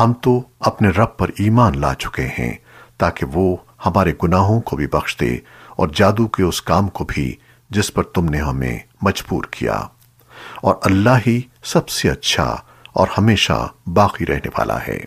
ہم تو اپنے رب پر ایمان لا چکے ہیں تاکہ وہ ہمارے گناہوں کو بھی بخش دے اور جادو کے اس کام کو بھی جس پر تم نے ہمیں مجبور کیا۔ اور اللہ ہی سب سے اچھا اور ہمیشہ باقی رہنے والا ہے۔